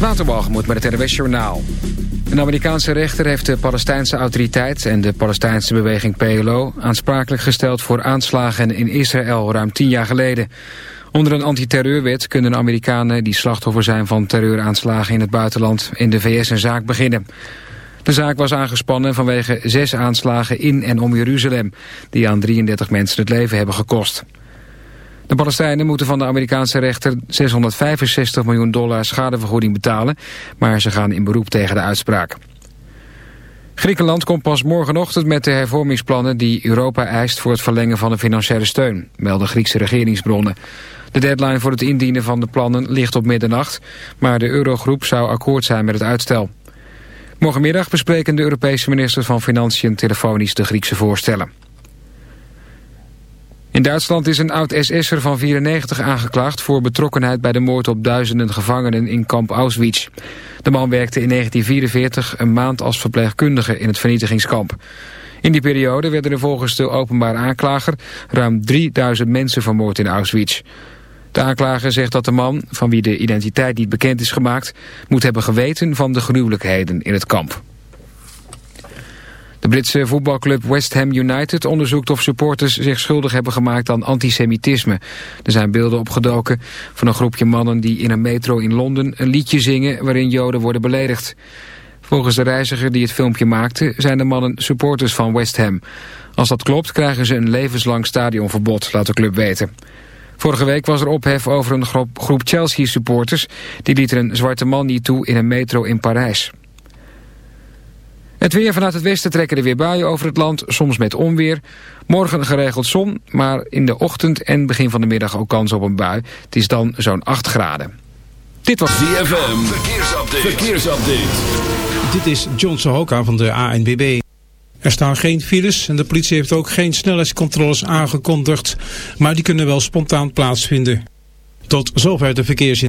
Waterbalgemoed met het RWS Journaal. Een Amerikaanse rechter heeft de Palestijnse autoriteit en de Palestijnse beweging PLO aansprakelijk gesteld voor aanslagen in Israël ruim tien jaar geleden. Onder een antiterreurwet kunnen Amerikanen die slachtoffer zijn van terreuraanslagen in het buitenland in de VS een zaak beginnen. De zaak was aangespannen vanwege zes aanslagen in en om Jeruzalem, die aan 33 mensen het leven hebben gekost. De Palestijnen moeten van de Amerikaanse rechter 665 miljoen dollar schadevergoeding betalen, maar ze gaan in beroep tegen de uitspraak. Griekenland komt pas morgenochtend met de hervormingsplannen die Europa eist voor het verlengen van de financiële steun, melden Griekse regeringsbronnen. De deadline voor het indienen van de plannen ligt op middernacht, maar de Eurogroep zou akkoord zijn met het uitstel. Morgenmiddag bespreken de Europese ministers van Financiën telefonisch de Griekse voorstellen. In Duitsland is een oud-SS'er van 94 aangeklaagd voor betrokkenheid bij de moord op duizenden gevangenen in kamp Auschwitz. De man werkte in 1944 een maand als verpleegkundige in het vernietigingskamp. In die periode werden er volgens de openbaar aanklager ruim 3000 mensen vermoord in Auschwitz. De aanklager zegt dat de man, van wie de identiteit niet bekend is gemaakt, moet hebben geweten van de gruwelijkheden in het kamp. De Britse voetbalclub West Ham United onderzoekt of supporters zich schuldig hebben gemaakt aan antisemitisme. Er zijn beelden opgedoken van een groepje mannen die in een metro in Londen een liedje zingen waarin joden worden beledigd. Volgens de reiziger die het filmpje maakte zijn de mannen supporters van West Ham. Als dat klopt krijgen ze een levenslang stadionverbod, laat de club weten. Vorige week was er ophef over een groep Chelsea-supporters. Die lieten een zwarte man niet toe in een metro in Parijs. Het weer vanuit het westen trekken er weer buien over het land, soms met onweer. Morgen geregeld zon, maar in de ochtend en begin van de middag ook kans op een bui. Het is dan zo'n 8 graden. Dit was ZFM, verkeersupdate. verkeersupdate. Dit is John Sohoka van de ANWB. Er staan geen files en de politie heeft ook geen snelheidscontroles aangekondigd, maar die kunnen wel spontaan plaatsvinden. Tot zover de verkeersin.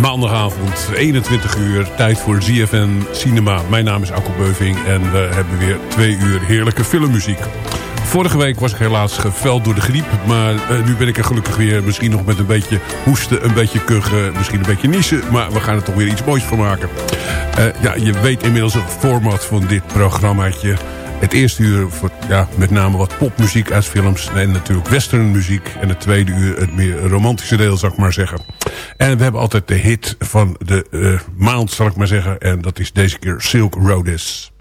Maandagavond, 21 uur, tijd voor ZFN Cinema. Mijn naam is Akko Beuving en we hebben weer twee uur heerlijke filmmuziek. Vorige week was ik helaas geveld door de griep. Maar uh, nu ben ik er gelukkig weer. Misschien nog met een beetje hoesten, een beetje kuchen, misschien een beetje niezen. Maar we gaan er toch weer iets moois van maken. Uh, ja, je weet inmiddels het format van dit programmaatje. Het eerste uur voor ja, met name wat popmuziek uit films. En natuurlijk westernmuziek. En het tweede uur het meer romantische deel, zou ik maar zeggen. En we hebben altijd de hit van de uh, maand, zal ik maar zeggen. En dat is deze keer Silk Roadis. stay.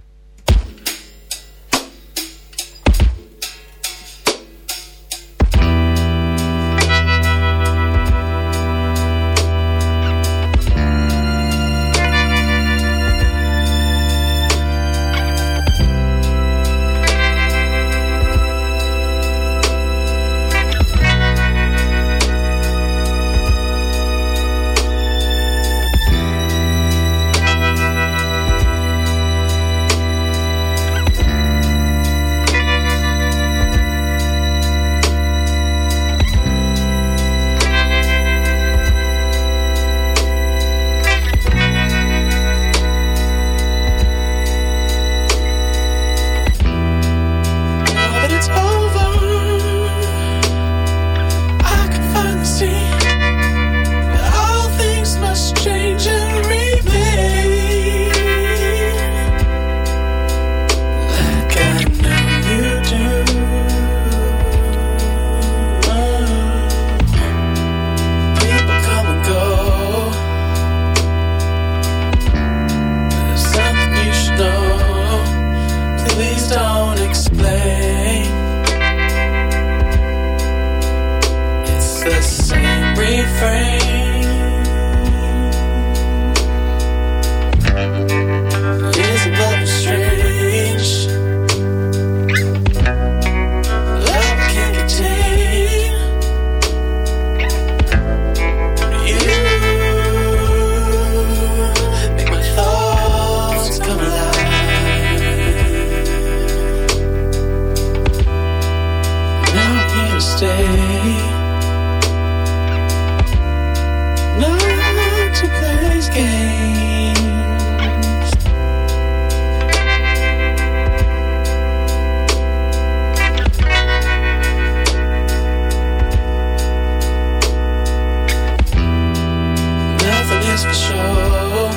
Is for sure.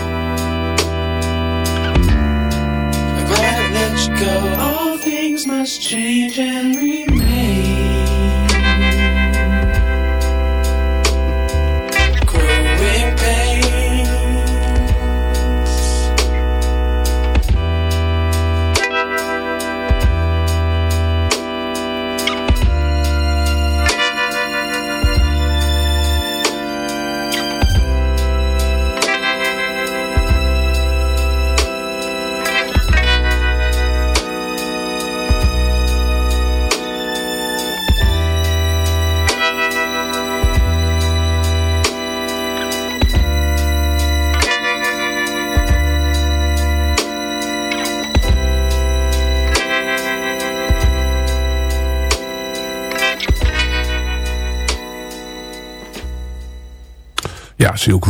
I'm glad let you go. All things must change and remain.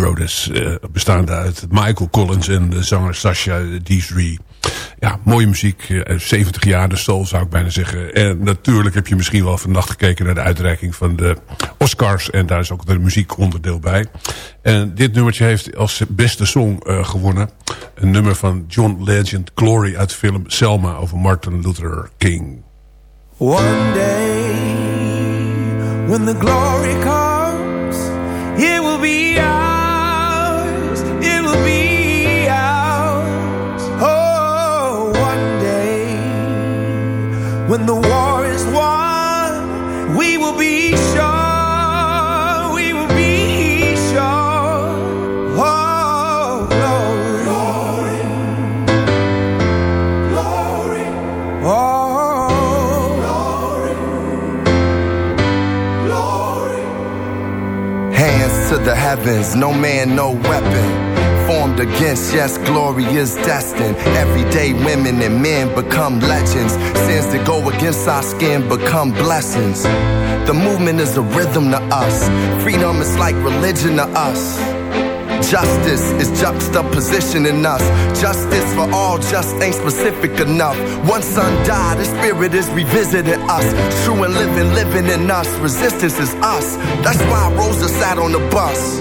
Is eh, bestaande uit Michael Collins en de zanger Sasha Deesree. Ja, mooie muziek. eh, 70 jaar de soul zou ik bijna zeggen. En natuurlijk heb je misschien wel vannacht gekeken naar de uitreiking van de Oscars. En daar is ook de muziekonderdeel bij. En dit nummertje heeft als beste song eh, gewonnen. Een nummer van John Legend, Glory uit de film Selma over Martin Luther King. One day, when the glory comes, it will be the war is won, we will be sure. We will be sure. Oh, glory. Glory. Oh, Hands to the heavens, no man, no weapon. Formed against, yes, glory is destined. Everyday women and men become legends. Sins that go against our skin become blessings. The movement is a rhythm to us. Freedom is like religion to us. Justice is juxtapositioning us. Justice for all just ain't specific enough. One son died, the spirit is revisiting us. True and living, living in us. Resistance is us. That's why Rosa sat on the bus.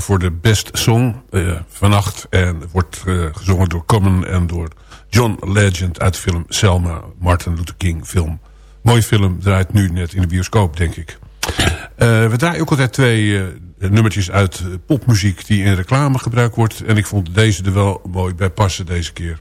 Voor de Best Song eh, vannacht. En wordt eh, gezongen door Common en door John Legend uit de film Selma, Martin Luther King film. Mooie film, draait nu net in de bioscoop, denk ik. Eh, we draaien ook altijd twee nummertjes uit popmuziek die in reclame gebruikt wordt. En ik vond deze er wel mooi bij passen deze keer.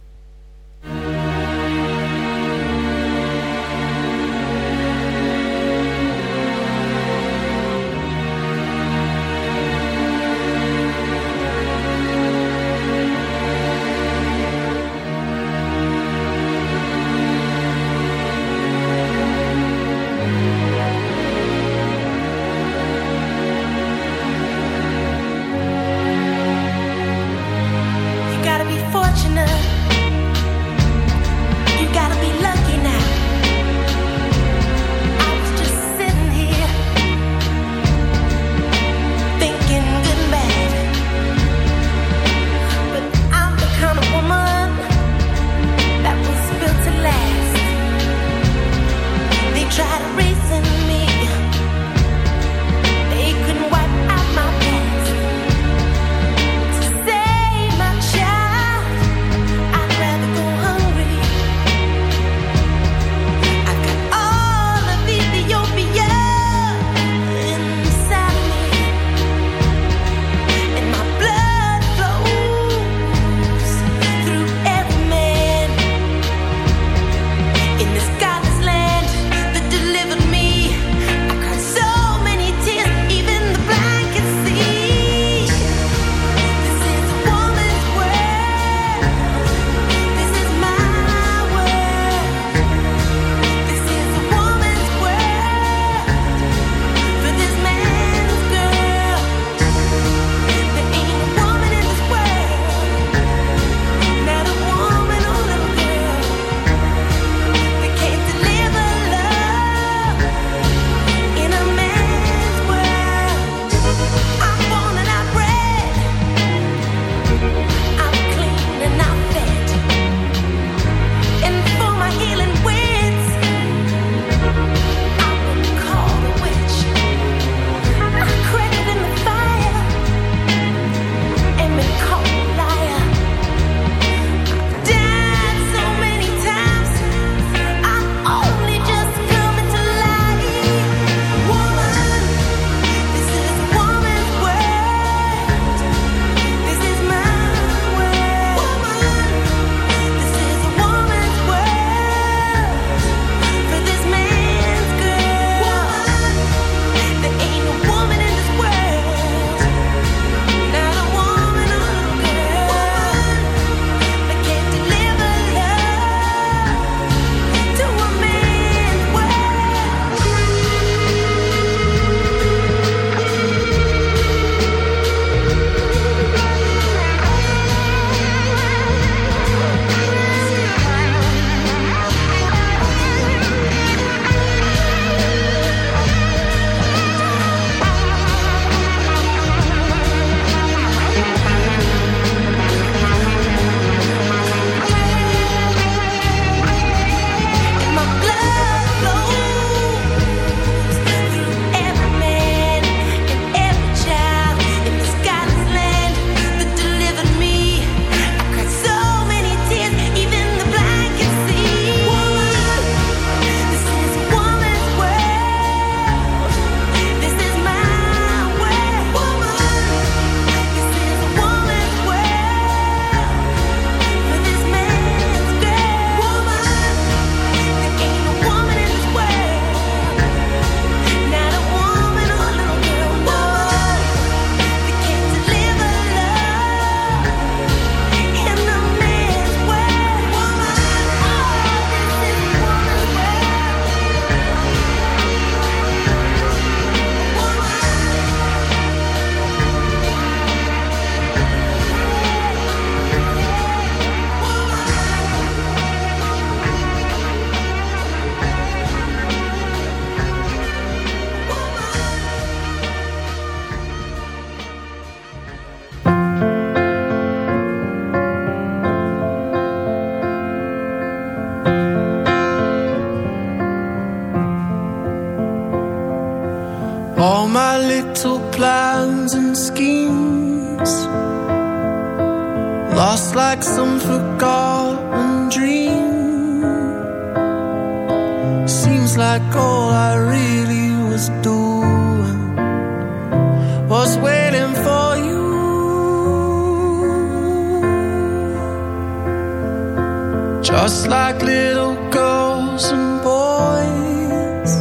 Just like little girls and boys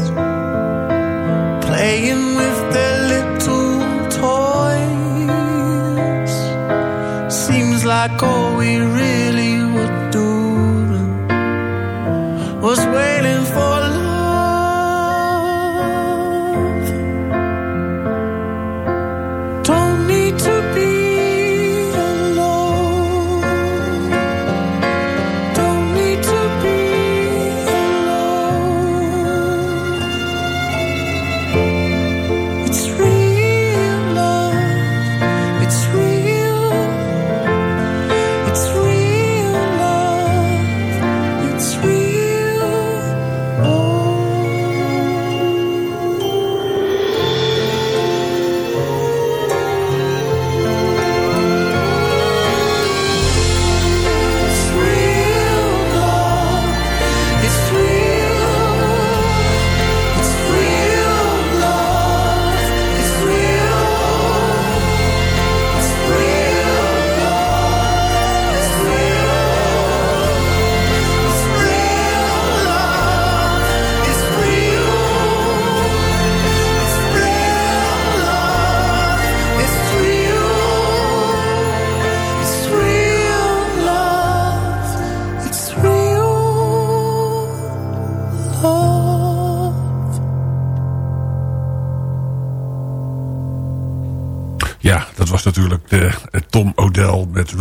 playing with their little toys. Seems like all we really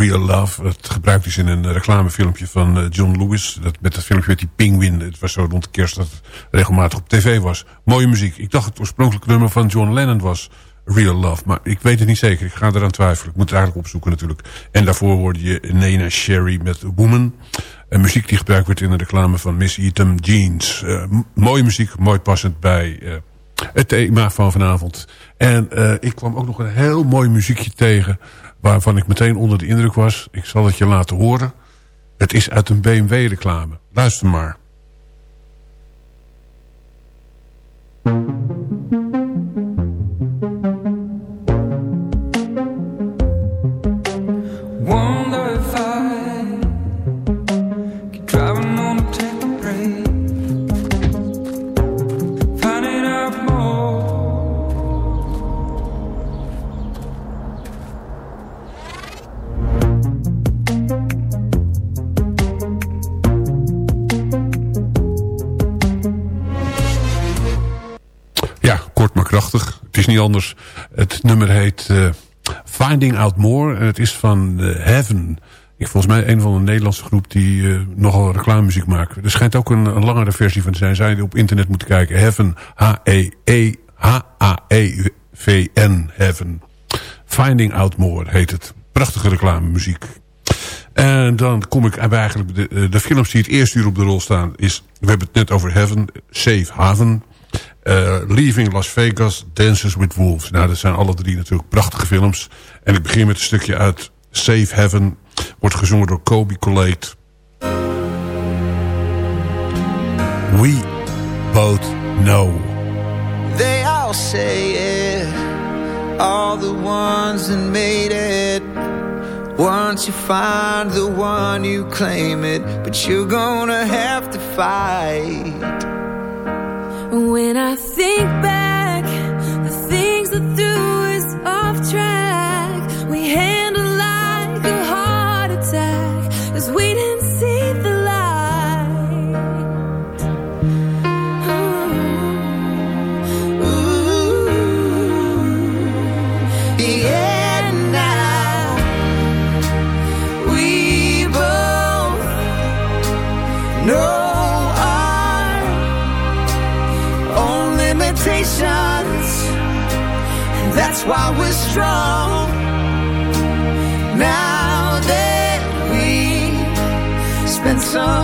Real Love. Het gebruikt is in een reclamefilmpje van eh, John Lewis. Dat, met dat filmpje met die pinguïn. Het was zo rond de kerst dat het regelmatig op tv was. Mooie muziek. Ik dacht het oorspronkelijke nummer van John Lennon was Real Love. Maar ik weet het niet zeker. Ik ga eraan twijfelen. Ik moet het eigenlijk opzoeken natuurlijk. En daarvoor hoorde je Nena Sherry met Woman. Een muziek die gebruikt werd in de reclame van Miss Eaton Jeans. Eh, mooie muziek, mooi passend bij eh, het thema van vanavond. En ik kwam ook nog een heel mooi muziekje tegen... waarvan ik meteen onder de indruk was. Ik zal het je laten horen. Het is uit een BMW-reclame. Luister maar. Het is niet anders. Het nummer heet eh, Finding Out More. En het is van eh, Heaven. Volgens mij een van de Nederlandse groep die eh, nogal reclamemuziek maakt. Er schijnt ook een, langere versie van te zijn. Zij die op internet moeten kijken. Heaven. H-E-E. H-A-E-V-N. Heaven. Finding Out More heet het. Prachtige reclamemuziek. En dan kom ik bij eigenlijk de, de films die het eerste uur op de rol staan. Is, we hebben het net over Heaven, Safe Haven. Eh, Leaving Las Vegas, Dances with Wolves. Nou, dat zijn alle drie natuurlijk prachtige films. En ik begin met een stukje uit Safe Heaven. Wordt gezongen door Kobe Colate. We both know. They all say it, all the ones that made it. Once you find the one, you claim it, but you're gonna have to fight. When I think back, That's why we're strong. Now that we spent some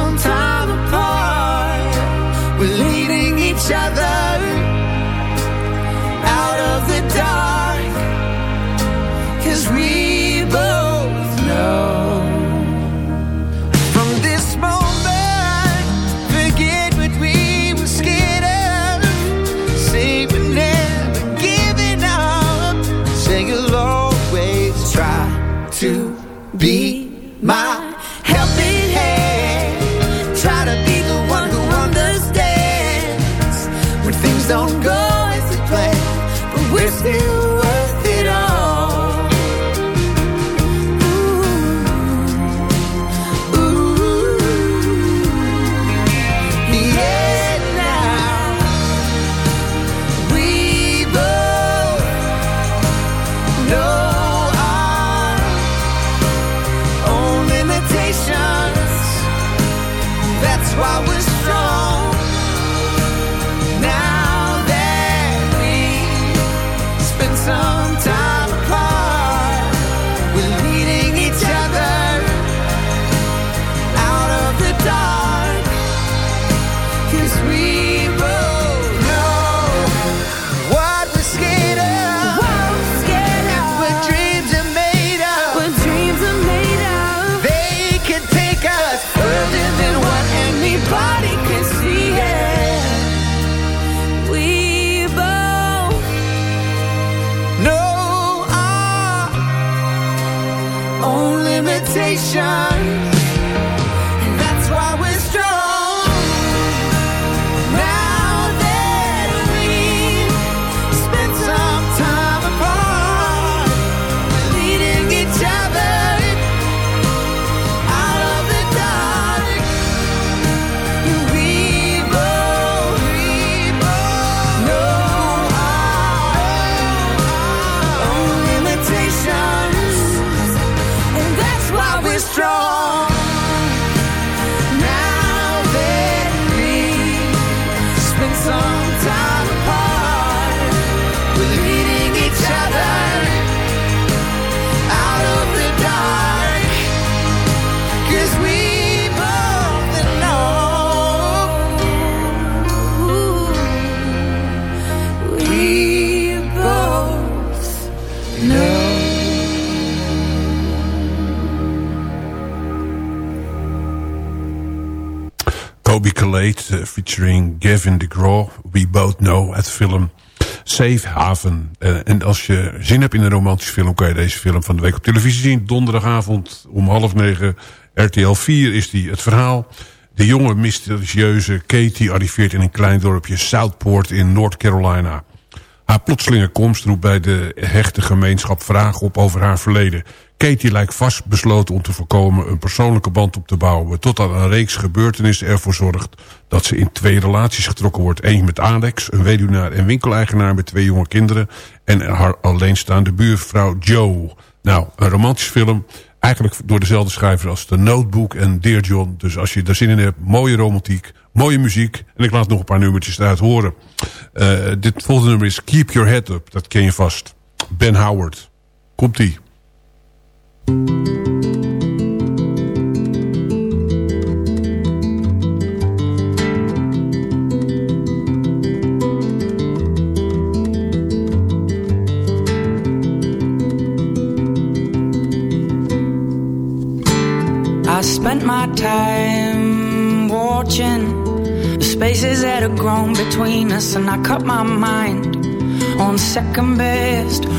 Eh, featuring Gavin DeGraw. We both know het film Safe Haven. Eh, en als je zin hebt in een romantische film... kan je deze film van de week op televisie zien. Donderdagavond om half negen. RTL 4 is die het verhaal. De jonge mysterieuze Katie arriveert in een klein dorpje Southport in North Carolina. Haar plotselinge komst roept bij de hechte gemeenschap vragen op over haar verleden. Katie lijkt vastbesloten om te voorkomen een persoonlijke band op te bouwen... totdat een reeks gebeurtenissen ervoor zorgt dat ze in twee relaties getrokken wordt. Eén met Alex, een weduwnaar en winkeleigenaar met twee jonge kinderen... en haar alleenstaande buurvrouw Joe. Nou, een romantische film, eigenlijk door dezelfde schrijver als The Notebook en Dear John. Dus als je daar zin in hebt, mooie romantiek, mooie muziek... en ik laat nog een paar nummertjes eruit horen. Eh, dit volgende nummer is Keep Your Head Up, dat ken je vast. Ben Howard, komt-ie. And I cut my mind on second best.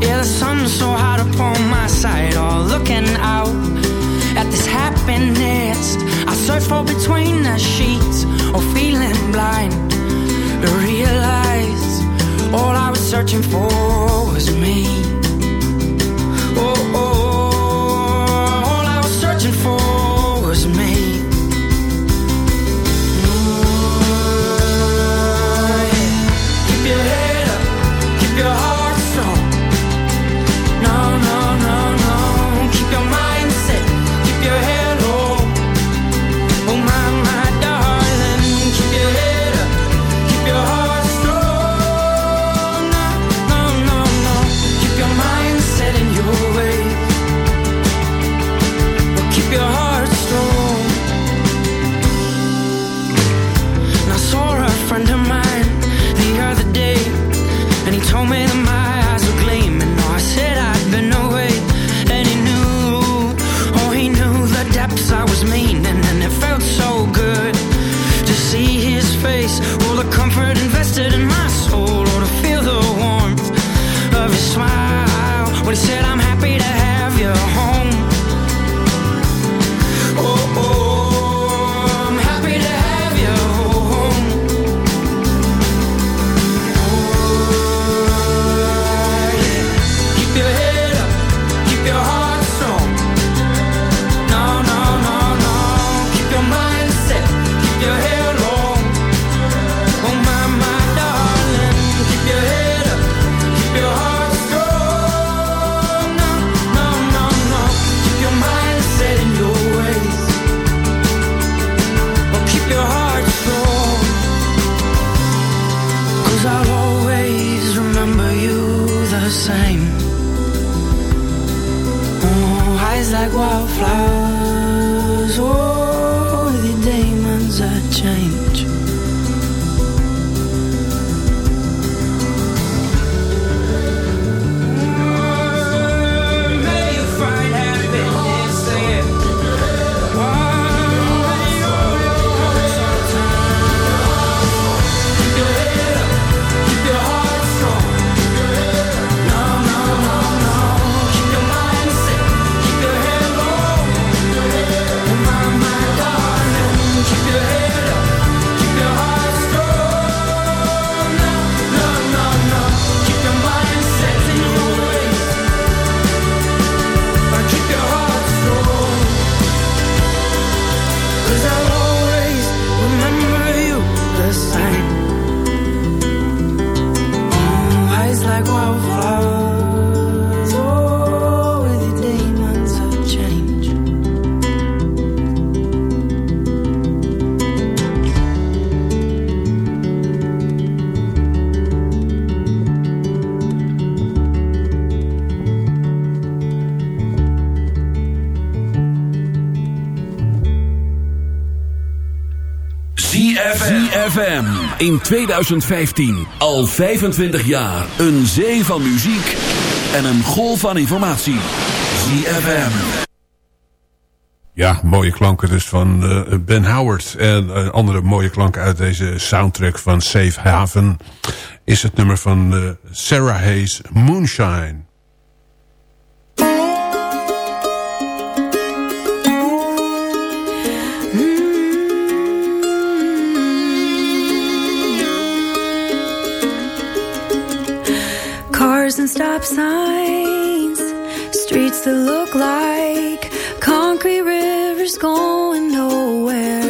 Yeah, the sun's so hot upon my side. Oh, looking out at this happiness, I search for between the sheets. Or feeling blind realize all I was searching for was me. in 2015. Al 25 jaar. Een zee van muziek en een golf van informatie. ZFM. Ja, mooie klanken dus van eh, Ben Howard. En uh, andere mooie klanken uit deze soundtrack van Safe Haven... is het nummer van eh, Sarah Hayes, Moonshine. cars and stop signs, streets that look like concrete rivers going nowhere.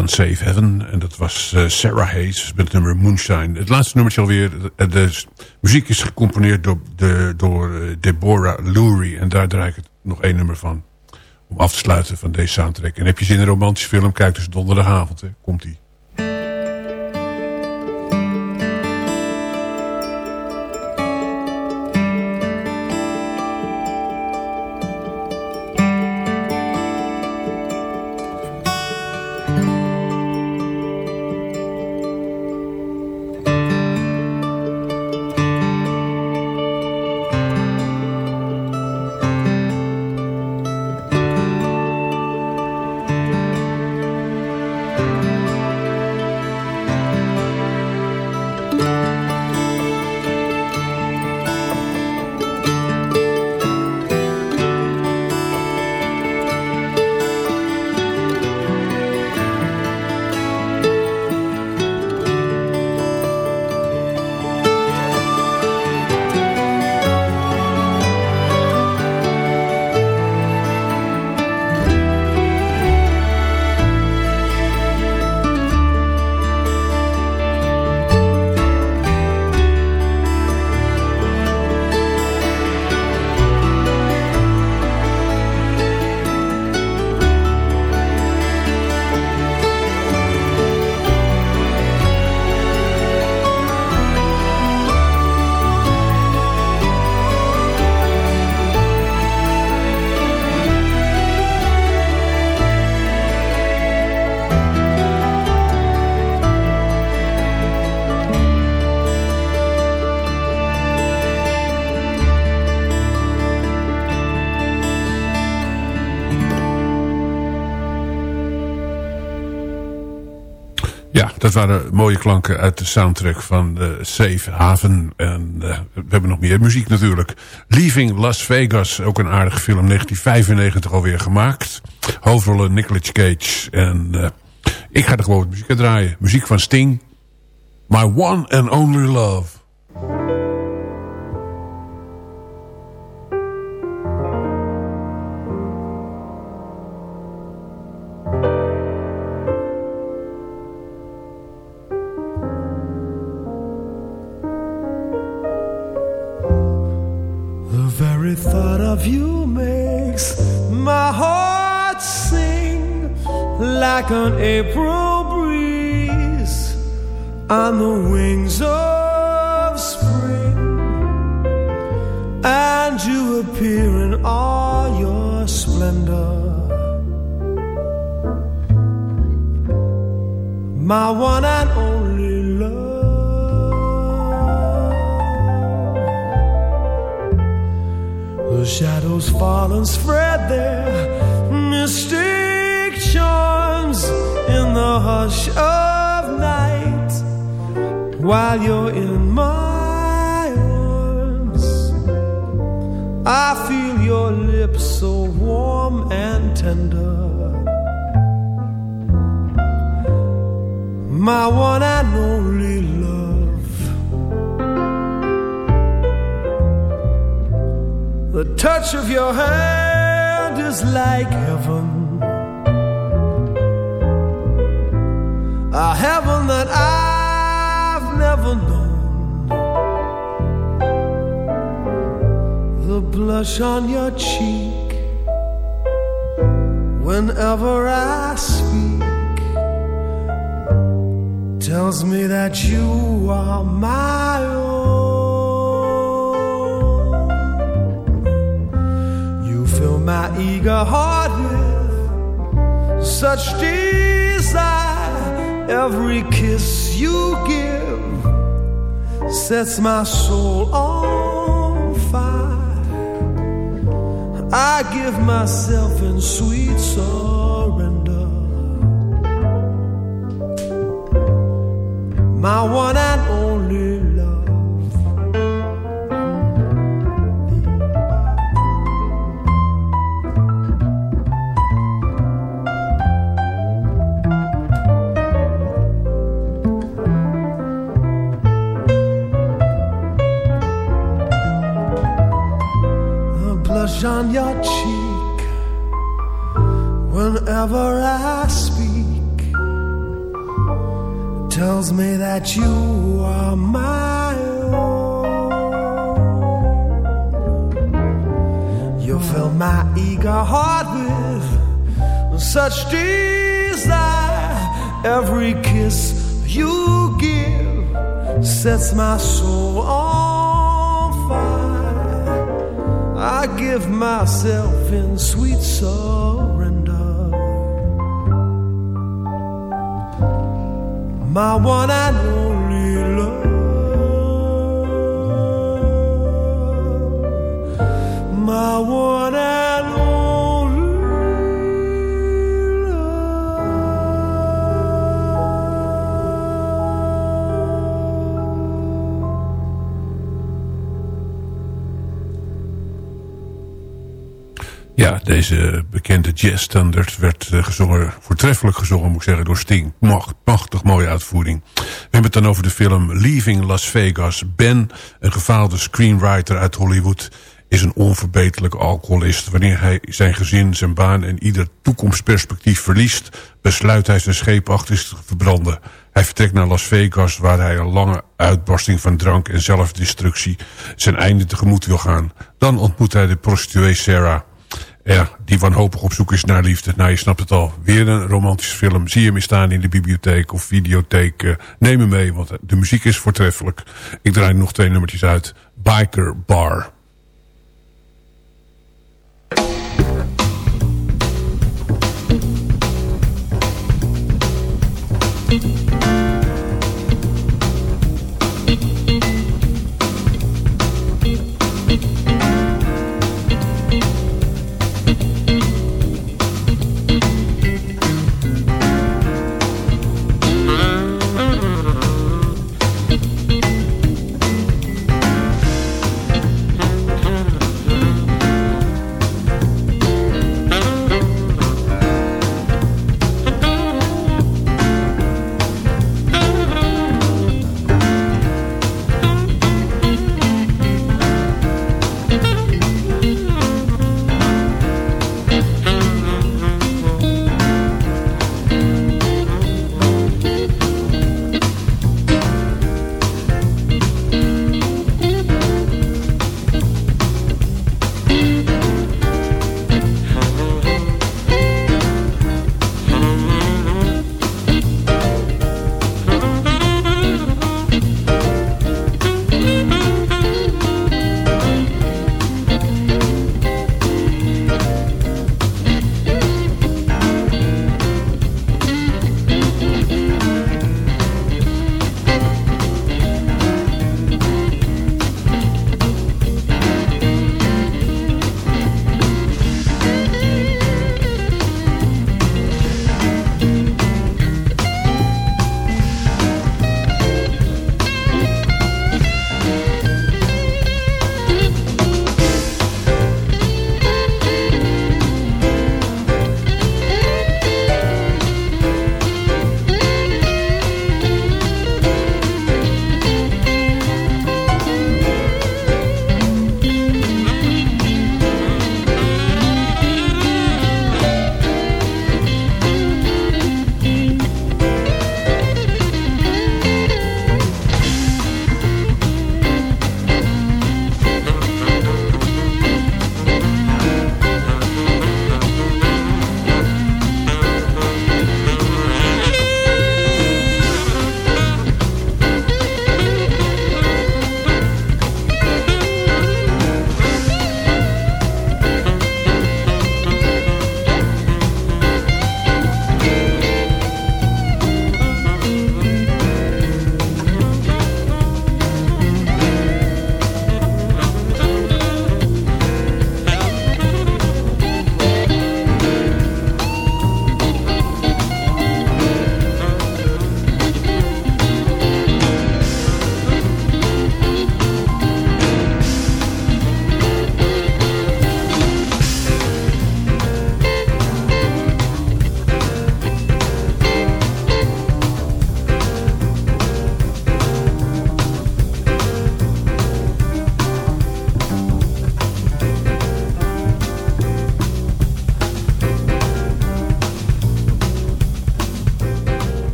van Save Heaven. En dat was eh, Sarah Hayes met het nummer Moonshine. Het laatste nummertje alweer. De, de muziek is gecomponeerd door, de, door eh, Deborah Lurie. En daar draai ik het nog één nummer van. Om af te sluiten van deze soundtrack. En heb je zin in een romantische film? Kijk dus donderdagavond. Hè. komt die. Dat waren mooie klanken uit de soundtrack van uh, Safe Haven. En uh, we hebben nog meer muziek natuurlijk. Leaving Las Vegas, ook een aardige film. 1995 alweer gemaakt. Hoofdrollen Nicolas Cage. En uh, ik ga er gewoon muziek aan draaien. Muziek van Sting. My One and Only Love. Like an April breeze on the wings of spring, and you appear in all your splendor. My one and only love. The shadows fall and spread their mystic the hush of night while you're in my arms. I feel your lips so warm and tender. My one and only love. The touch of your hand is like heaven. A heaven that I've never known. The blush on your cheek whenever I speak tells me that you are my own. You fill my eager heart with such desire. Every kiss you give sets my soul on fire. I give myself in sweet surrender. My one and only on your cheek whenever I speak. Tells me that you are my own. You fill my eager heart with such desire. Every kiss you give sets my soul on I give myself in sweet surrender. My one and only love. My one deze bekende jazzstandard werd uh, gezongen, voortreffelijk gezongen moet ik zeggen, door Sting. Macht, machtig mooie uitvoering. We hebben het dan over de film Leaving Las Vegas. Ben, een gefaalde screenwriter uit Hollywood, is een onverbeterlijk alcoholist. Wanneer hij zijn gezin, zijn baan en ieder toekomstperspectief verliest... besluit hij zijn scheep achter te verbranden. Hij vertrekt naar Las Vegas waar hij een lange uitbarsting van drank en zelfdestructie... zijn einde tegemoet wil gaan. Dan ontmoet hij de prostituee Sarah... Ja, die wanhopig op zoek is naar liefde. Nou, je snapt het al. Weer een romantische film. Zie je hem staan in de bibliotheek of videotheek. Uh, neem hem mee, want de muziek is voortreffelijk. Ik draai nog twee nummertjes uit. Biker Bar.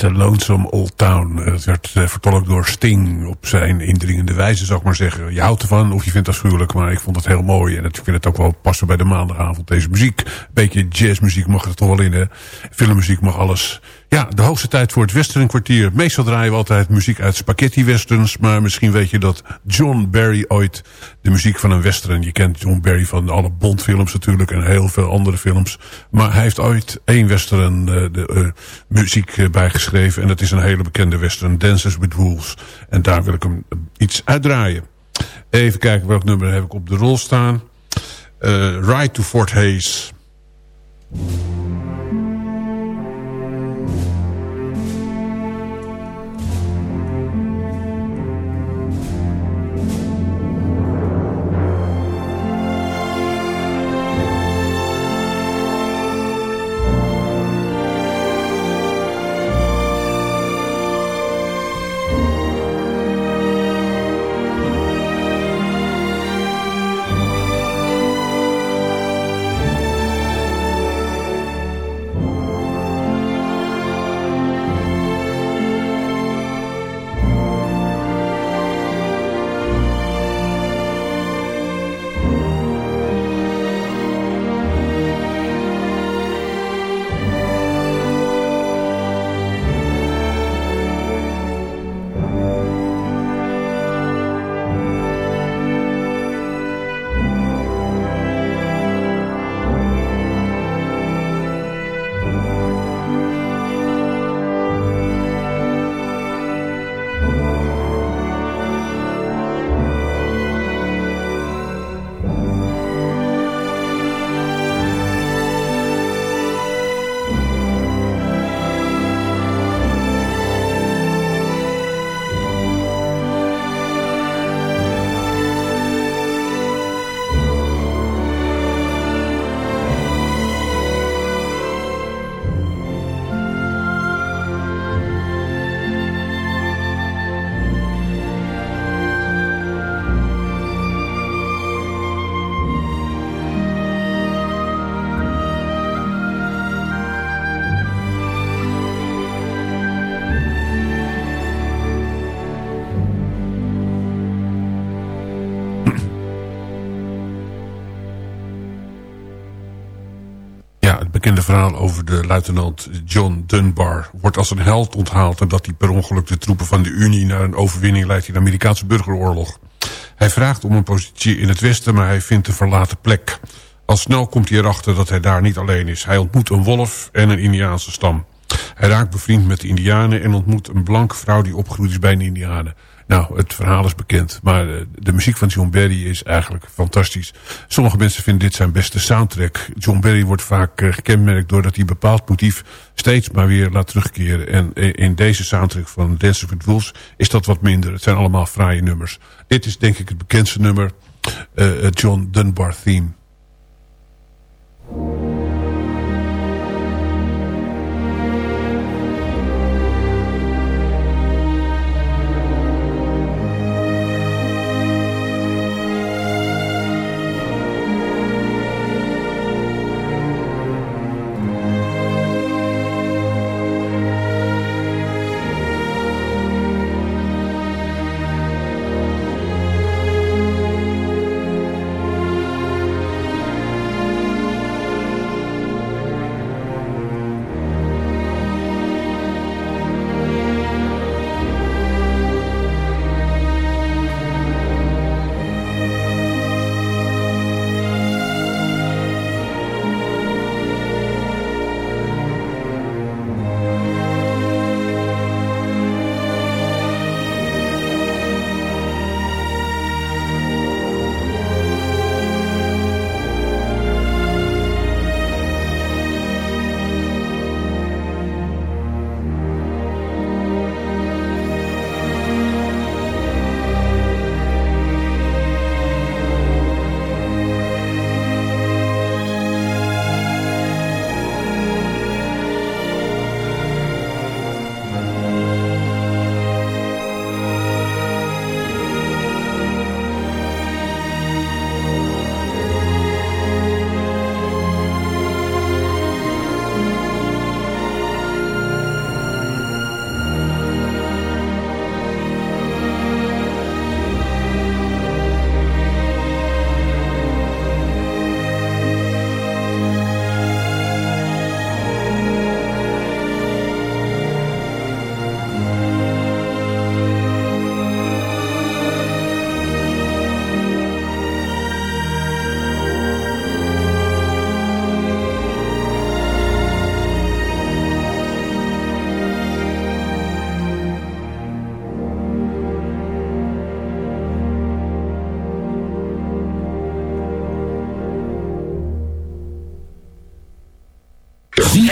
It's a Lonesome Old Town. Dat werd eh, vertolkt door Sting op zijn indringende wijze, zou ik maar zeggen. Je houdt ervan of je vindt het afschuwelijk, maar ik vond het heel mooi. En ik vind het ook wel passen bij de maandagavond, deze muziek. Beetje jazzmuziek mag er toch wel in, hè. Filmmuziek mag alles. Ja, de hoogste tijd voor het westernkwartier. Meestal draaien we altijd muziek uit spaghetti westerns. Maar misschien weet je dat John Barry ooit de muziek van een western... Je kent John Barry van alle Bondfilms natuurlijk en heel veel andere films. Maar hij heeft ooit één western eh, de eh, muziek eh, bijgeschreven. En dat is een hele bekende western, Dances with Wolves. En daar wil ik hem iets uitdraaien. Even kijken welk nummer heb ik op de rol staan. Eh, Ride to Fort Hayes. Verhaal over de luitenant John Dunbar... wordt als een held onthaald... en dat hij per ongeluk de troepen van de Unie... naar een overwinning leidt in de Amerikaanse burgeroorlog. Hij vraagt om een positie in het westen, maar hij vindt een verlaten plek. Al snel komt hij erachter dat hij daar niet alleen is. Hij ontmoet een wolf en een Indiaanse stam. Hij raakt bevriend met de Indianen en ontmoet een blanke vrouw die opgegroeid is bij een Indianen. Nou, het verhaal is bekend, maar eh, de muziek van John Barry is eigenlijk fantastisch. Sommige mensen vinden dit zijn beste soundtrack. John Barry wordt vaak eh, gekenmerkt doordat hij bepaald motief steeds maar weer laat terugkeren. En eh, in deze soundtrack van Dancer with Wolves is dat wat minder. Het zijn allemaal fraaie nummers. Dit is denk ik het bekendste nummer, het John Dunbar theme.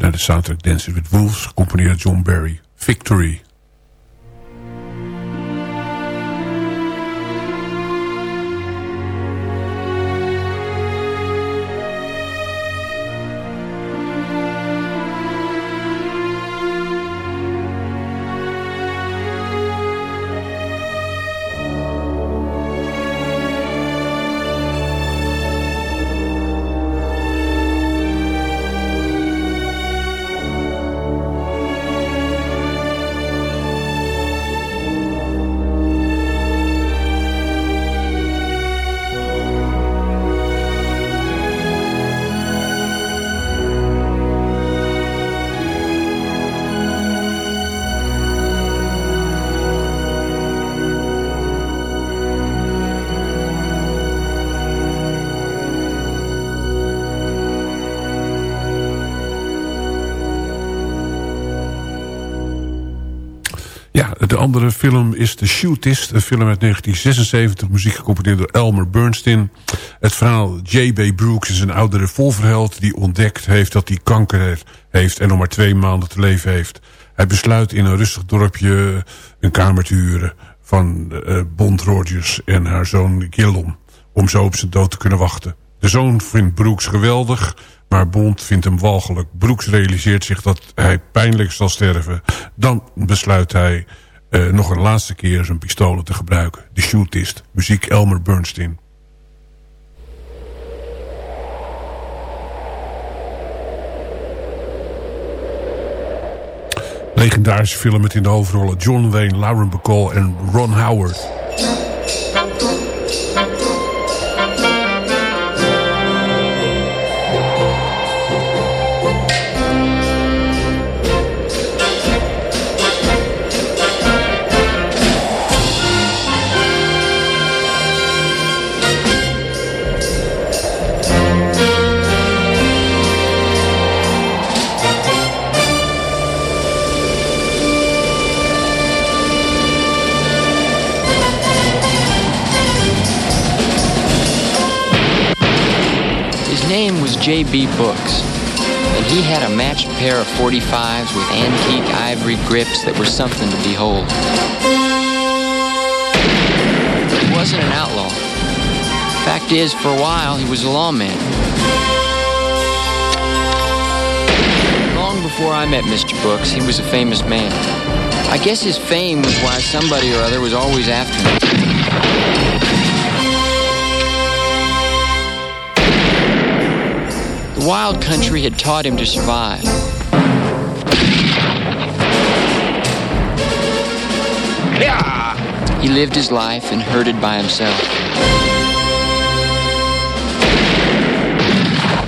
Luistert naar de soundtrack Dances with Wolves, gecomponeerd door John Barry. Victory. Andere film is The Shootist. Een film uit 1976, muziek gecomponeerd door Elmer Bernstein. Het verhaal J.B. Brooks is een oude revolverheld... die ontdekt heeft dat hij kanker heeft en nog maar twee maanden te leven heeft. Hij besluit in een rustig dorpje een kamer te huren... van uh, Bond Rogers en haar zoon Gillum... om zo op zijn dood te kunnen wachten. De zoon vindt Brooks geweldig... Maar Bond vindt hem walgelijk. Brooks realiseert zich dat hij pijnlijk zal sterven. Dan besluit hij nog een laatste keer zijn pistolen te gebruiken. De shootist. Muziek Elmer Bernstein. Legendarische film met in de hoofdrollen John Wayne, Lauren Bacall en Ron Howard. J.B. Books, and he had a matched pair of 45s with antique ivory grips that were something to behold. He wasn't an outlaw. Fact is, for a while, he was a lawman. Long before I met Mr. Books, he was a famous man. I guess his fame was why somebody or other was always after him. Wild country had taught him to survive. He lived his life and herded by himself.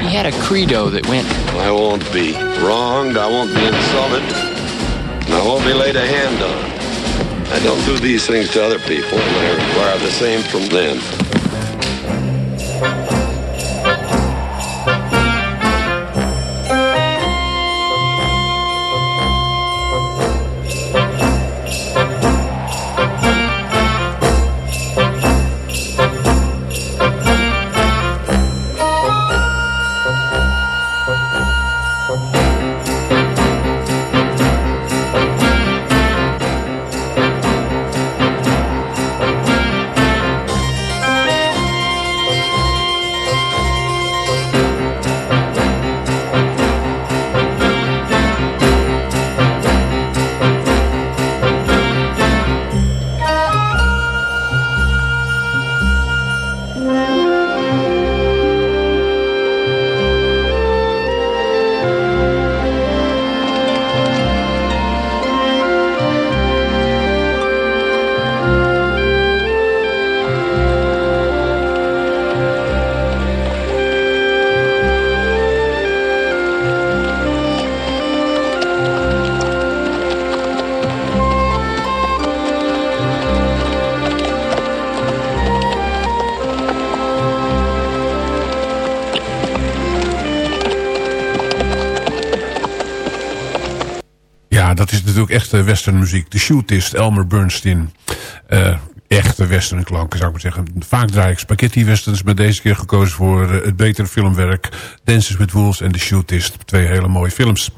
He had a credo that went, I won't be wronged, I won't be insulted, and I won't be laid a hand on. I don't do these things to other people, and I require the same from them. Westernmuziek. De shootist, Elmer Bernstein. Uh, echte westernklanken zou ik maar zeggen. Vaak draai ik spaghetti westerns, maar deze keer gekozen voor uh, het betere filmwerk. Dances with Wolves en The Shootist. Twee hele mooie films.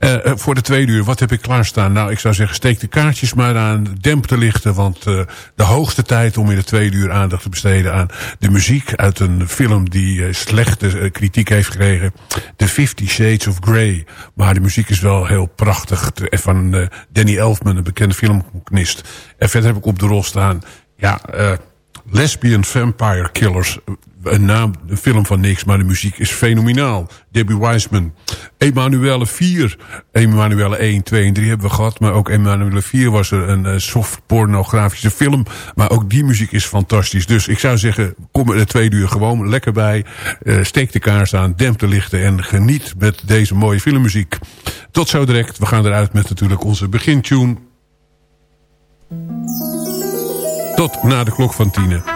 Uh, voor de tweede uur, wat heb ik klaarstaan? Nou, ik zou zeggen, steek de kaartjes maar aan. Demp de lichten, want uh, de hoogste tijd om in de tweede uur aandacht te besteden aan de muziek uit een film die slechte kritiek heeft gekregen. The Fifty Shades of Grey. Maar de muziek is wel heel prachtig. Van Danny Elfman, een bekende filmcomponist. En verder heb ik op de rol staan, ja, Lesbian Vampire Killers een naam, een film van niks, maar de muziek is fenomenaal. Debbie Wiseman. Emanuele 4. Emanuele 1, 2 en 3 hebben we gehad. Maar ook Emanuele 4 was er een uh, soft pornografische film. Maar ook die muziek is fantastisch. Dus ik zou zeggen, kom er de tweede uur gewoon lekker bij. Uh, steek de kaars aan, demp de lichten en geniet met deze mooie filmmuziek. Tot zo direct. We gaan eruit met natuurlijk onze begintune. Tot na de klok van tienen.